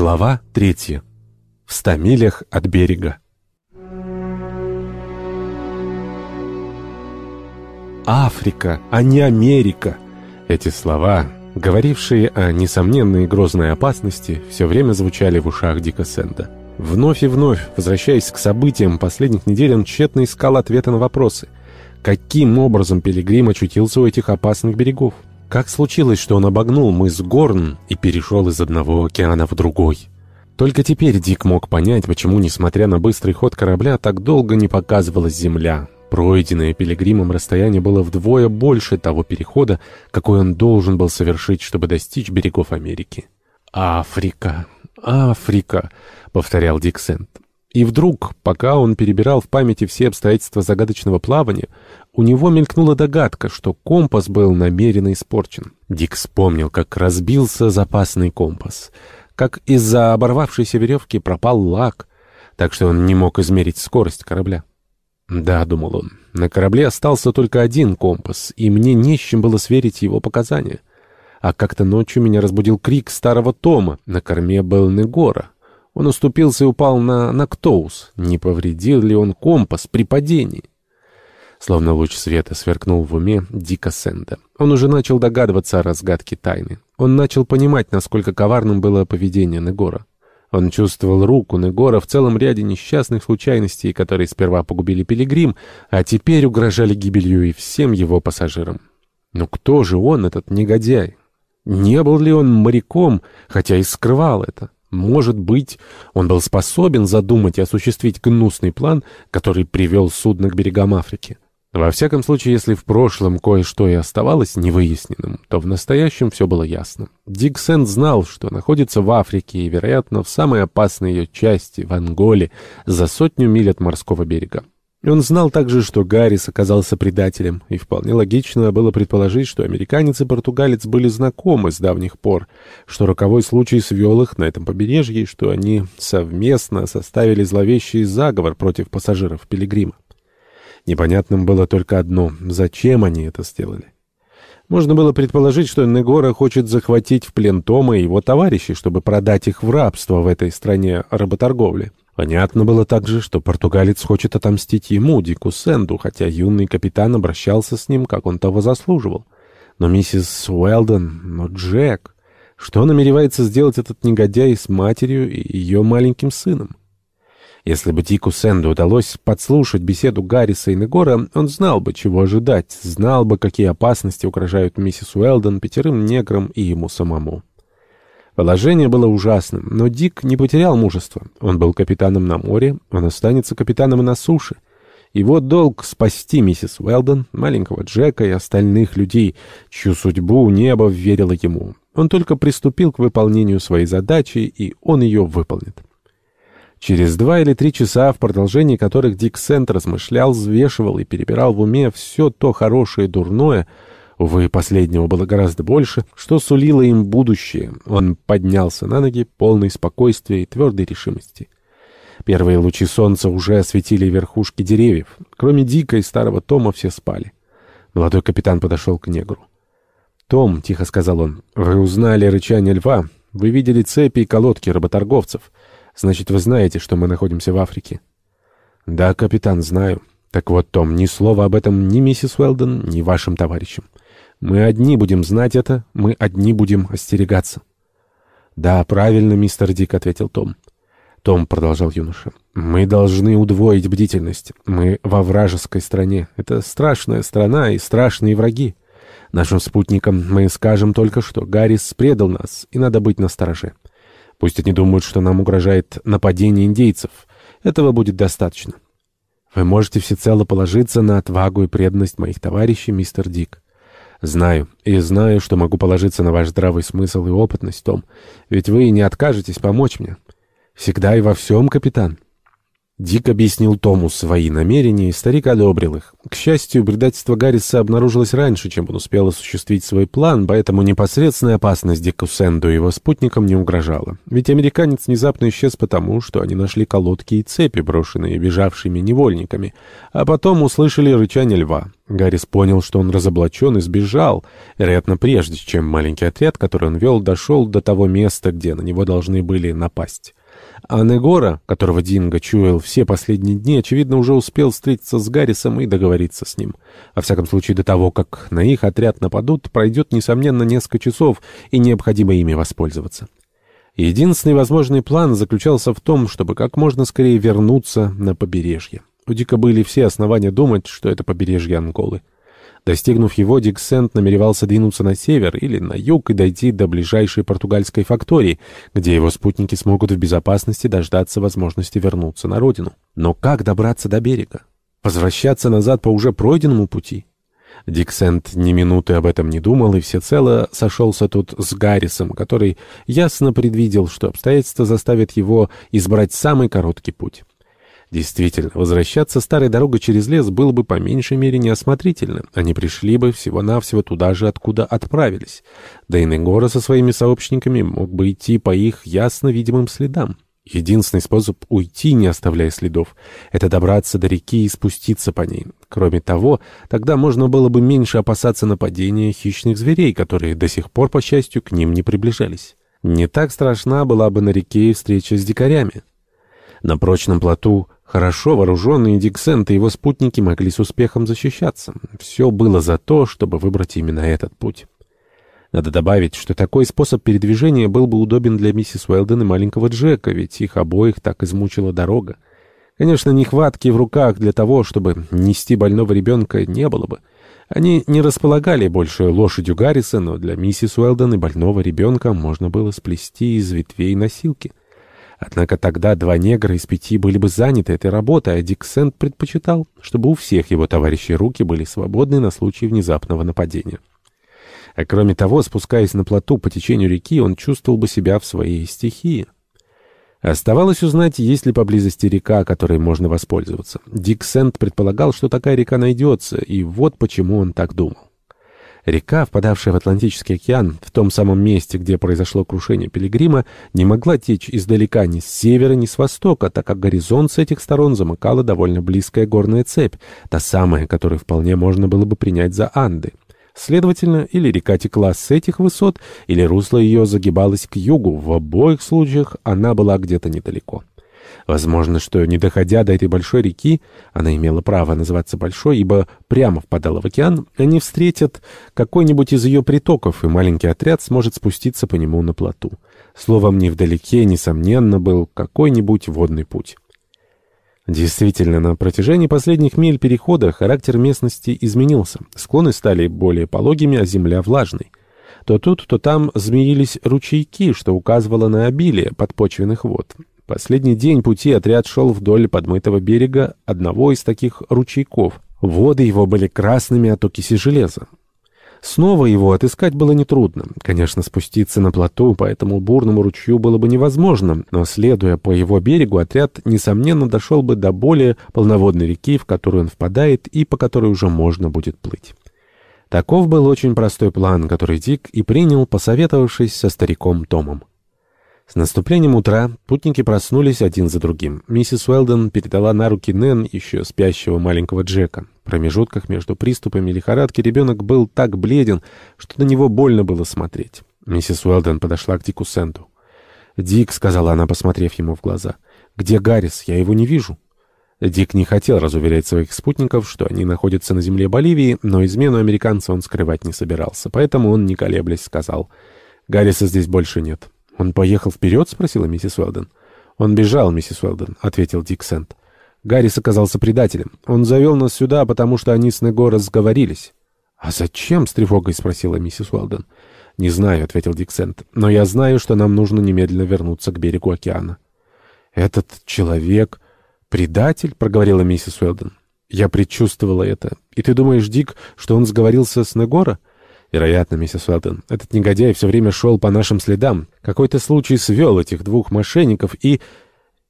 Глава третья. В ста милях от берега. Африка, а не Америка. Эти слова, говорившие о несомненной грозной опасности, все время звучали в ушах Дика Сэнда. Вновь и вновь, возвращаясь к событиям последних недель, он тщетно искал ответы на вопросы. Каким образом Пилигрим очутился у этих опасных берегов? Как случилось, что он обогнул мыс Горн и перешел из одного океана в другой? Только теперь Дик мог понять, почему, несмотря на быстрый ход корабля, так долго не показывалась земля. Пройденное пилигримом расстояние было вдвое больше того перехода, какой он должен был совершить, чтобы достичь берегов Америки. «Африка! Африка!» — повторял Дик Сент. И вдруг, пока он перебирал в памяти все обстоятельства загадочного плавания, у него мелькнула догадка, что компас был намеренно испорчен. Дик вспомнил, как разбился запасный компас, как из-за оборвавшейся веревки пропал лак, так что он не мог измерить скорость корабля. «Да», — думал он, — «на корабле остался только один компас, и мне не с чем было сверить его показания. А как-то ночью меня разбудил крик старого Тома. На корме был Негора. Он уступился и упал на Нактоус. Не повредил ли он компас при падении?» Словно луч света сверкнул в уме Дика Сенда. Он уже начал догадываться о разгадке тайны. Он начал понимать, насколько коварным было поведение Негора. Он чувствовал руку Негора в целом ряде несчастных случайностей, которые сперва погубили Пилигрим, а теперь угрожали гибелью и всем его пассажирам. Но кто же он, этот негодяй? Не был ли он моряком, хотя и скрывал это? Может быть, он был способен задумать и осуществить гнусный план, который привел судно к берегам Африки. Во всяком случае, если в прошлом кое-что и оставалось невыясненным, то в настоящем все было ясно. Дик Сент знал, что находится в Африке и, вероятно, в самой опасной ее части, в Анголе, за сотню миль от морского берега. Он знал также, что Гаррис оказался предателем, и вполне логично было предположить, что американец и португалец были знакомы с давних пор, что роковой случай свел их на этом побережье, и что они совместно составили зловещий заговор против пассажиров Пилигрима. Непонятным было только одно — зачем они это сделали? Можно было предположить, что Негора хочет захватить в плен Тома и его товарищей, чтобы продать их в рабство в этой стране работорговли. Понятно было также, что португалец хочет отомстить ему, Дику Сенду, хотя юный капитан обращался с ним, как он того заслуживал. Но миссис Уэлдон, но Джек... Что намеревается сделать этот негодяй с матерью и ее маленьким сыном? Если бы Дику Сэнду удалось подслушать беседу Гарриса и Негора, он знал бы, чего ожидать, знал бы, какие опасности угрожают миссис Уэлдон, пятерым неграм и ему самому. Положение было ужасным, но Дик не потерял мужества. Он был капитаном на море, он останется капитаном и на суше. Его долг — спасти миссис Уэлдон, маленького Джека и остальных людей, чью судьбу небо верило ему. Он только приступил к выполнению своей задачи, и он ее выполнит. Через два или три часа, в продолжении которых Дик Сент размышлял, взвешивал и перебирал в уме все то хорошее и дурное, увы, последнего было гораздо больше, что сулило им будущее, он поднялся на ноги, полный спокойствия и твердой решимости. Первые лучи солнца уже осветили верхушки деревьев. Кроме Дика и старого Тома все спали. Молодой капитан подошел к негру. «Том», — тихо сказал он, — «вы узнали рычание льва, вы видели цепи и колодки работорговцев». Значит, вы знаете, что мы находимся в Африке?» «Да, капитан, знаю. Так вот, Том, ни слова об этом ни миссис Уэлдон, ни вашим товарищам. Мы одни будем знать это, мы одни будем остерегаться». «Да, правильно, мистер Дик», — ответил Том. «Том», — продолжал юноша, — «мы должны удвоить бдительность. Мы во вражеской стране. Это страшная страна и страшные враги. Нашим спутникам мы скажем только, что Гаррис предал нас, и надо быть настороже. Пусть они думают, что нам угрожает нападение индейцев. Этого будет достаточно. Вы можете всецело положиться на отвагу и преданность моих товарищей, мистер Дик. Знаю, и знаю, что могу положиться на ваш здравый смысл и опытность, Том. Ведь вы не откажетесь помочь мне. Всегда и во всем, капитан. Дик объяснил Тому свои намерения, и старик одобрил их. К счастью, предательство Гарриса обнаружилось раньше, чем он успел осуществить свой план, поэтому непосредственная опасность Дику Сэнду и его спутникам не угрожала. Ведь американец внезапно исчез потому, что они нашли колодки и цепи, брошенные бежавшими невольниками, а потом услышали рычание льва. Гаррис понял, что он разоблачен и сбежал, вероятно, прежде, чем маленький отряд, который он вел, дошел до того места, где на него должны были напасть. А Негора, которого Динго чуял все последние дни, очевидно, уже успел встретиться с Гаррисом и договориться с ним. Во всяком случае, до того, как на их отряд нападут, пройдет, несомненно, несколько часов, и необходимо ими воспользоваться. Единственный возможный план заключался в том, чтобы как можно скорее вернуться на побережье. У Дика были все основания думать, что это побережье Анголы. Достигнув его, Диксент намеревался двинуться на север или на юг и дойти до ближайшей португальской фактории, где его спутники смогут в безопасности дождаться возможности вернуться на родину. Но как добраться до берега? Возвращаться назад по уже пройденному пути? Диксент ни минуты об этом не думал и всецело сошелся тут с Гаррисом, который ясно предвидел, что обстоятельства заставят его избрать самый короткий путь. Действительно, возвращаться старой дорогой через лес было бы по меньшей мере неосмотрительно. Они пришли бы всего-навсего туда же, откуда отправились. Да и Негора со своими сообщниками мог бы идти по их ясно видимым следам. Единственный способ уйти, не оставляя следов, это добраться до реки и спуститься по ней. Кроме того, тогда можно было бы меньше опасаться нападения хищных зверей, которые до сих пор, по счастью, к ним не приближались. Не так страшна была бы на реке встреча с дикарями. На прочном плоту Хорошо вооруженные Диксент и его спутники могли с успехом защищаться. Все было за то, чтобы выбрать именно этот путь. Надо добавить, что такой способ передвижения был бы удобен для миссис Уэлден и маленького Джека, ведь их обоих так измучила дорога. Конечно, нехватки в руках для того, чтобы нести больного ребенка, не было бы. Они не располагали больше лошадью Гарриса, но для миссис Уэлден и больного ребенка можно было сплести из ветвей носилки. Однако тогда два негра из пяти были бы заняты этой работой, а Дик Сент предпочитал, чтобы у всех его товарищей руки были свободны на случай внезапного нападения. А кроме того, спускаясь на плоту по течению реки, он чувствовал бы себя в своей стихии. Оставалось узнать, есть ли поблизости река, которой можно воспользоваться. Дик Сент предполагал, что такая река найдется, и вот почему он так думал. Река, впадавшая в Атлантический океан, в том самом месте, где произошло крушение Пилигрима, не могла течь издалека ни с севера, ни с востока, так как горизонт с этих сторон замыкала довольно близкая горная цепь, та самая, которую вполне можно было бы принять за Анды. Следовательно, или река текла с этих высот, или русло ее загибалось к югу, в обоих случаях она была где-то недалеко. Возможно, что, не доходя до этой большой реки, она имела право называться большой, ибо прямо впадала в океан, они встретят какой-нибудь из ее притоков, и маленький отряд сможет спуститься по нему на плоту. Словом, невдалеке, несомненно, был какой-нибудь водный путь. Действительно, на протяжении последних миль перехода характер местности изменился. Склоны стали более пологими, а земля влажной. То тут, то там змеились ручейки, что указывало на обилие подпочвенных вод. Последний день пути отряд шел вдоль подмытого берега одного из таких ручейков. Воды его были красными от окиси железа. Снова его отыскать было нетрудно. Конечно, спуститься на плоту по этому бурному ручью было бы невозможно, но, следуя по его берегу, отряд, несомненно, дошел бы до более полноводной реки, в которую он впадает и по которой уже можно будет плыть. Таков был очень простой план, который Дик и принял, посоветовавшись со стариком Томом. С наступлением утра путники проснулись один за другим. Миссис Уэлден передала на руки Нэн еще спящего маленького Джека. В промежутках между приступами лихорадки ребенок был так бледен, что на него больно было смотреть. Миссис Уэлден подошла к Дику Сэнду. «Дик», — сказала она, посмотрев ему в глаза, — «где Гаррис? Я его не вижу». Дик не хотел разуверять своих спутников, что они находятся на земле Боливии, но измену американца он скрывать не собирался, поэтому он, не колеблясь, сказал, «Гарриса здесь больше нет». «Он поехал вперед?» — спросила миссис Уэлден. «Он бежал, миссис Уэлден», — ответил Дик Сент. «Гаррис оказался предателем. Он завел нас сюда, потому что они с Него разговорились». «А зачем?» — с тревогой спросила миссис Уэлден. «Не знаю», — ответил Дик Сент. «Но я знаю, что нам нужно немедленно вернуться к берегу океана». «Этот человек предатель?» — проговорила миссис Уэлден. «Я предчувствовала это. И ты думаешь, Дик, что он сговорился с Негора?» Вероятно, миссис Уэлтон. Этот негодяй все время шел по нашим следам. Какой-то случай свел этих двух мошенников и...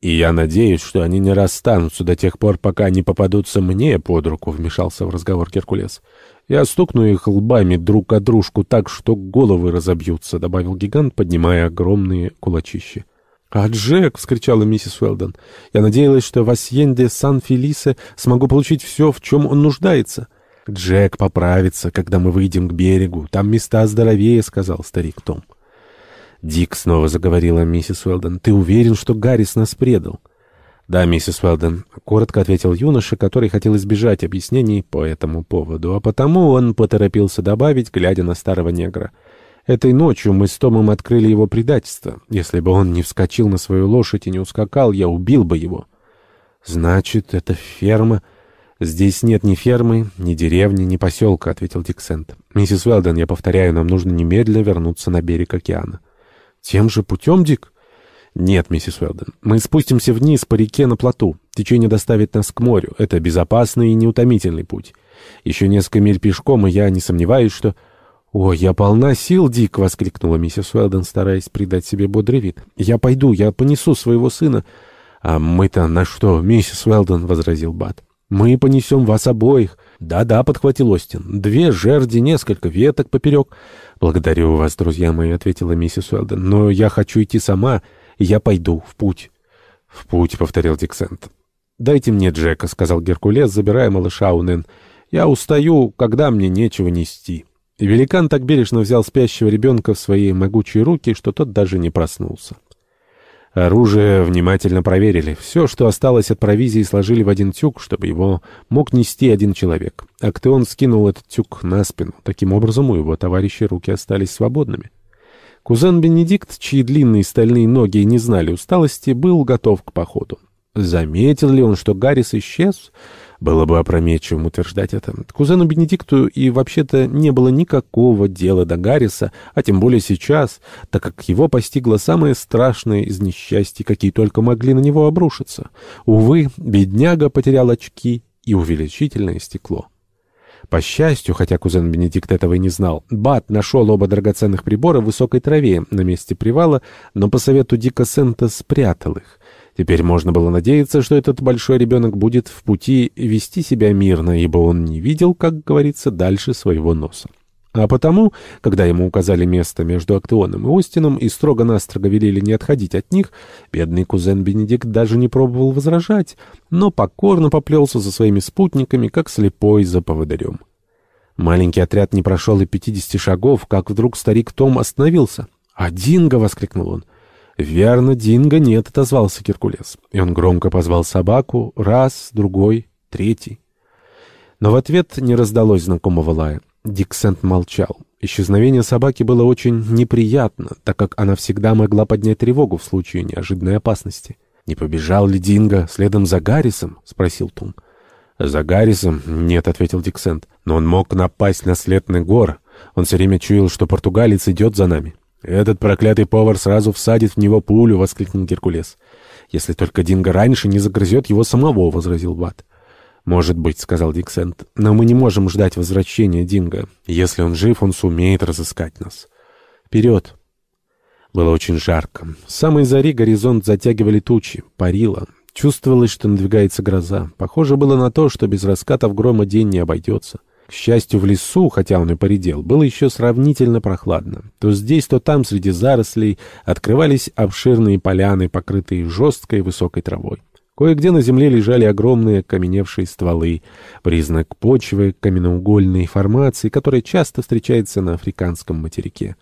«И я надеюсь, что они не расстанутся до тех пор, пока не попадутся мне под руку», — вмешался в разговор Геркулес. «Я стукну их лбами друг о дружку так, что головы разобьются», — добавил гигант, поднимая огромные кулачища. «А Джек!» — вскричала миссис Уэлдон. «Я надеялась, что в Асьенде Сан-Фелисе смогу получить все, в чем он нуждается». «Джек поправится, когда мы выйдем к берегу. Там места здоровее», — сказал старик Том. Дик снова заговорила миссис Уэлдон. «Ты уверен, что Гаррис нас предал?» «Да, миссис Уэлдон», — коротко ответил юноша, который хотел избежать объяснений по этому поводу, а потому он поторопился добавить, глядя на старого негра. Этой ночью мы с Томом открыли его предательство. Если бы он не вскочил на свою лошадь и не ускакал, я убил бы его. Значит, это ферма... «Здесь нет ни фермы, ни деревни, ни поселка», — ответил Диксент. «Миссис Уэлдон, я повторяю, нам нужно немедленно вернуться на берег океана». «Тем же путем, Дик?» «Нет, миссис Уэлдон. Мы спустимся вниз по реке на плоту. Течение доставит нас к морю. Это безопасный и неутомительный путь. Еще несколько миль пешком, и я не сомневаюсь, что...» «О, я полна сил, Дик!» — воскликнула миссис Уэлдон, стараясь придать себе бодрый вид. «Я пойду, я понесу своего сына». «А мы-то на что, миссис Уэлдон?» — возразил Бат. «Мы понесем вас обоих». «Да-да», — подхватил Остин. «Две жерди, несколько веток поперек». «Благодарю вас, друзья мои», — ответила миссис Уэлдон. «Но я хочу идти сама, я пойду в путь». «В путь», — повторил Диксент. «Дайте мне Джека», — сказал Геркулес, забирая малыша у Нэн. «Я устаю, когда мне нечего нести». И великан так бережно взял спящего ребенка в свои могучие руки, что тот даже не проснулся. Оружие внимательно проверили. Все, что осталось от провизии, сложили в один тюк, чтобы его мог нести один человек. Актеон скинул этот тюк на спину. Таким образом, у его товарищей руки остались свободными. Кузен Бенедикт, чьи длинные стальные ноги не знали усталости, был готов к походу. Заметил ли он, что Гаррис исчез? Было бы опрометчивым утверждать это. Кузену Бенедикту и вообще-то не было никакого дела до Гарриса, а тем более сейчас, так как его постигло самое страшное из несчастий, какие только могли на него обрушиться. Увы, бедняга потерял очки и увеличительное стекло. По счастью, хотя кузен Бенедикт этого и не знал, Бат нашел оба драгоценных прибора в высокой траве на месте привала, но по совету Дика Сента спрятал их. Теперь можно было надеяться, что этот большой ребенок будет в пути вести себя мирно, ибо он не видел, как говорится, дальше своего носа. А потому, когда ему указали место между Актеоном и Остином и строго-настрого велели не отходить от них, бедный кузен Бенедикт даже не пробовал возражать, но покорно поплелся за своими спутниками, как слепой за поводырем. Маленький отряд не прошел и пятидесяти шагов, как вдруг старик Том остановился. «А Динго!» — воскликнул он. «Верно, Динго нет», — отозвался Геркулес. И он громко позвал собаку, раз, другой, третий. Но в ответ не раздалось знакомого лая. Диксент молчал. Исчезновение собаки было очень неприятно, так как она всегда могла поднять тревогу в случае неожиданной опасности. «Не побежал ли Динго следом за Гаррисом?» — спросил Том. «За Гаррисом?» — нет, — ответил Диксент. «Но он мог напасть на след гор. Он все время чуял, что португалец идет за нами». «Этот проклятый повар сразу всадит в него пулю!» — воскликнул Геркулес. «Если только Динго раньше не загрызет его самого!» — возразил Бат. «Может быть», — сказал Диксент, — «но мы не можем ждать возвращения Динго. Если он жив, он сумеет разыскать нас. Вперед!» Было очень жарко. С самой зари горизонт затягивали тучи, парило. Чувствовалось, что надвигается гроза. Похоже было на то, что без раскатов грома день не обойдется. К счастью, в лесу, хотя он и поредел, было еще сравнительно прохладно. То здесь, то там, среди зарослей, открывались обширные поляны, покрытые жесткой высокой травой. Кое-где на земле лежали огромные каменевшие стволы, признак почвы каменноугольной формации, которая часто встречается на африканском материке.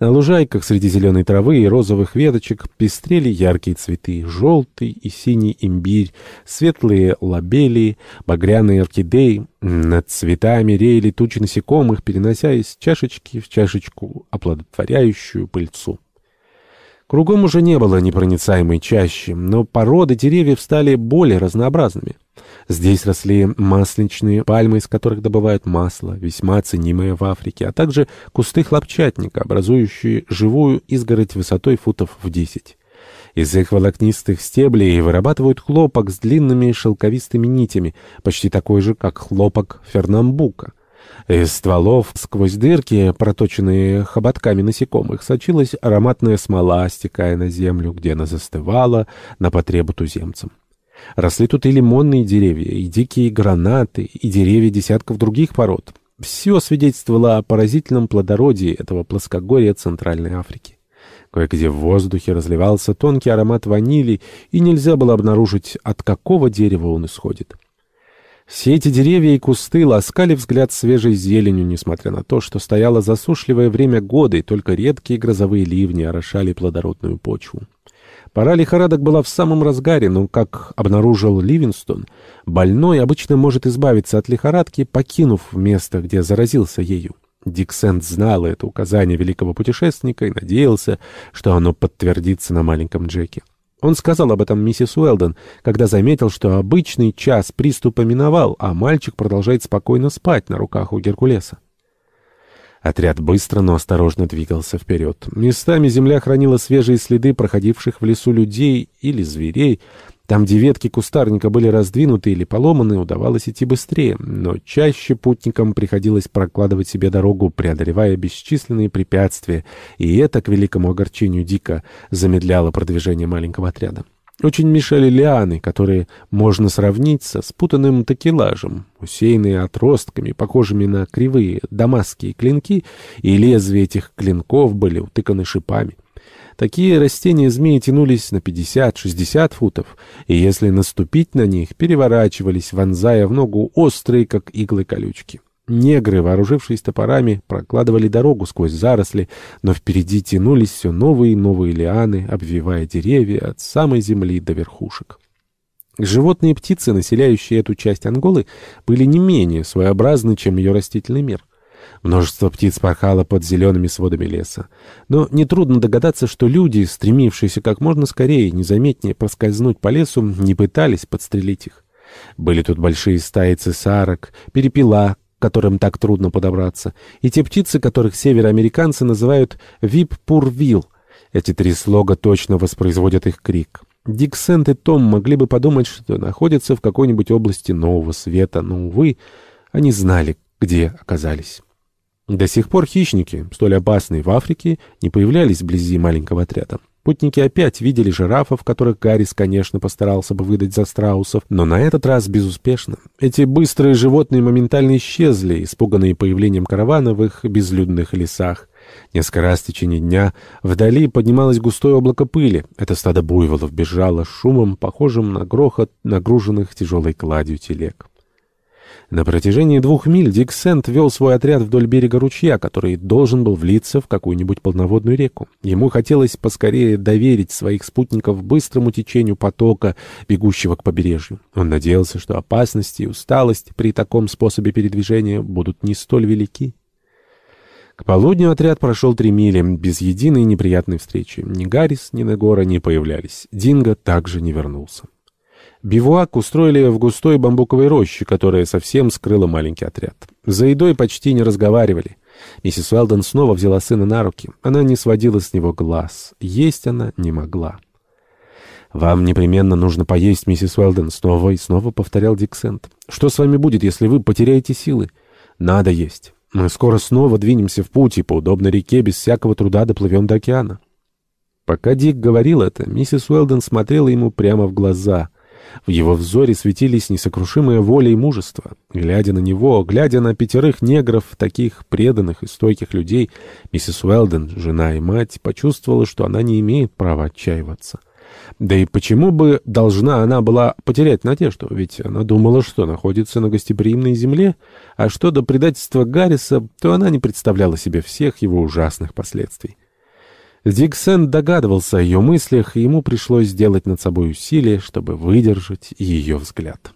На лужайках среди зеленой травы и розовых веточек пестрели яркие цветы, желтый и синий имбирь, светлые лабелии, багряные орхидеи. Над цветами реяли тучи насекомых, перенося из чашечки в чашечку оплодотворяющую пыльцу. Кругом уже не было непроницаемой чащи, но породы деревьев стали более разнообразными. Здесь росли масличные пальмы, из которых добывают масло, весьма ценимое в Африке, а также кусты хлопчатника, образующие живую изгородь высотой футов в десять. Из их волокнистых стеблей вырабатывают хлопок с длинными шелковистыми нитями, почти такой же, как хлопок фернамбука. Из стволов сквозь дырки, проточенные хоботками насекомых, сочилась ароматная смола, стекая на землю, где она застывала на потребу туземцам. Росли тут и лимонные деревья, и дикие гранаты, и деревья десятков других пород. Все свидетельствовало о поразительном плодородии этого плоскогорья Центральной Африки. Кое-где в воздухе разливался тонкий аромат ванили, и нельзя было обнаружить, от какого дерева он исходит. Все эти деревья и кусты ласкали взгляд свежей зеленью, несмотря на то, что стояло засушливое время года, и только редкие грозовые ливни орошали плодородную почву. Пора лихорадок была в самом разгаре, но, как обнаружил Ливинстон, больной обычно может избавиться от лихорадки, покинув место, где заразился ею. Диксент знал это указание великого путешественника и надеялся, что оно подтвердится на маленьком Джеке. Он сказал об этом миссис Уэлдон, когда заметил, что обычный час приступа миновал, а мальчик продолжает спокойно спать на руках у Геркулеса. Отряд быстро, но осторожно двигался вперед. Местами земля хранила свежие следы проходивших в лесу людей или зверей, там, где ветки кустарника были раздвинуты или поломаны, удавалось идти быстрее, но чаще путникам приходилось прокладывать себе дорогу, преодолевая бесчисленные препятствия, и это, к великому огорчению Дика, замедляло продвижение маленького отряда. Очень мешали лианы, которые можно сравнить со спутанным такелажем, усеянные отростками, похожими на кривые дамасские клинки, и лезвия этих клинков были утыканы шипами. Такие растения змеи тянулись на 50-60 футов, и если наступить на них, переворачивались, вонзая в ногу острые, как иглы колючки. Негры, вооружившись топорами, прокладывали дорогу сквозь заросли, но впереди тянулись все новые и новые лианы, обвивая деревья от самой земли до верхушек. Животные и птицы, населяющие эту часть Анголы, были не менее своеобразны, чем ее растительный мир. Множество птиц порхало под зелеными сводами леса. Но нетрудно догадаться, что люди, стремившиеся как можно скорее, незаметнее проскользнуть по лесу, не пытались подстрелить их. Были тут большие стаи цесарок, перепела, к которым так трудно подобраться, и те птицы, которых североамериканцы называют вип-пур-вил. Эти три слога точно воспроизводят их крик. Дик Сент и Том могли бы подумать, что находятся в какой-нибудь области нового света, но, увы, они знали, где оказались. До сих пор хищники, столь опасные в Африке, не появлялись вблизи маленького отряда. Путники опять видели жирафов, которых Гаррис, конечно, постарался бы выдать за страусов, но на этот раз безуспешно. Эти быстрые животные моментально исчезли, испуганные появлением каравана в их безлюдных лесах. Несколько раз в течение дня вдали поднималось густое облако пыли. Это стадо буйволов бежало шумом, похожим на грохот нагруженных тяжелой кладью телег. На протяжении двух миль Дик Сент вел свой отряд вдоль берега ручья, который должен был влиться в какую-нибудь полноводную реку. Ему хотелось поскорее доверить своих спутников быстрому течению потока, бегущего к побережью. Он надеялся, что опасности и усталость при таком способе передвижения будут не столь велики. К полудню отряд прошел три мили, без единой неприятной встречи. Ни Гаррис, ни Негора не появлялись. Динго также не вернулся. Бивуак устроили в густой бамбуковой роще, которая совсем скрыла маленький отряд. За едой почти не разговаривали. Миссис Уэлдон снова взяла сына на руки. Она не сводила с него глаз. Есть она не могла. «Вам непременно нужно поесть, миссис Уэлдон», — снова и снова повторял Диксент. «Что с вами будет, если вы потеряете силы?» «Надо есть. Мы скоро снова двинемся в путь и по удобной реке без всякого труда доплывем до океана». Пока Дик говорил это, миссис Уэлдон смотрела ему прямо в глаза — в его взоре светились несокрушимая воля и мужество. Глядя на него, глядя на пятерых негров, таких преданных и стойких людей, миссис Уэлден, жена и мать, почувствовала, что она не имеет права отчаиваться. Да и почему бы должна она была потерять надежду? Ведь она думала, что находится на гостеприимной земле, а что до предательства Гарриса, то она не представляла себе всех его ужасных последствий. Диксен догадывался о ее мыслях, и ему пришлось сделать над собой усилие, чтобы выдержать ее взгляд.